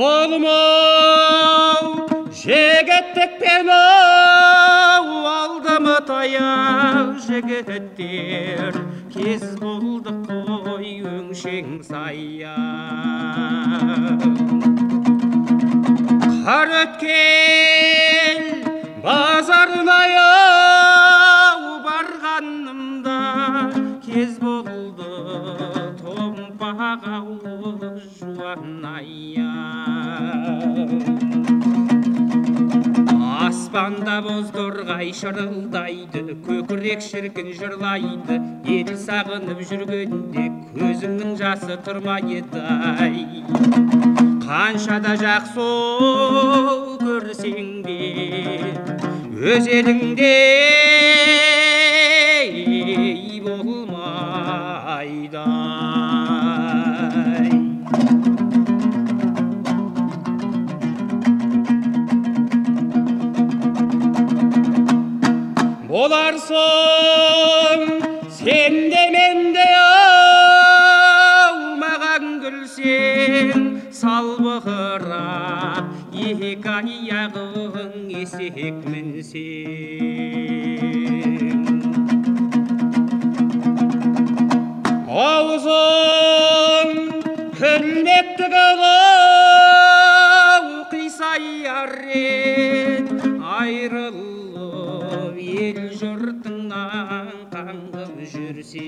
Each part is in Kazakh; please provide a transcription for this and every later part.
болмау жігіттікпен ау алдама таяу жігіттер кез болдық қой өңшең сая қар өткен базарына ау барғанымда кез болды томпақ ауыл жуан ая аспанда бозторғай шырылдайды көкірек шіркін жырлайды. Ел сағынып жүргенде көзімнің жасы тұрмайды ай қаншада жақсы көрсең де өз еліңде боларсың сен де мен де ау маған күлсең салбырап екі аяғың есек мінсең аузың күлмекті ау қисаяр ед айрылып аңдып жүрсе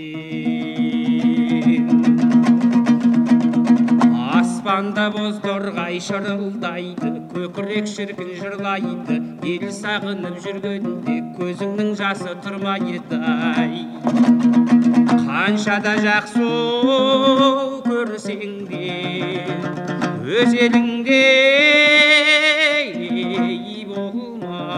аспанда бозторғай шырылдайды көкірек шіркін жырлайды ел сағынып жүргенде көзіңнің жасы тұрмайды ай қаншада жақсы жақсы көрсең де өз еліңде болмайды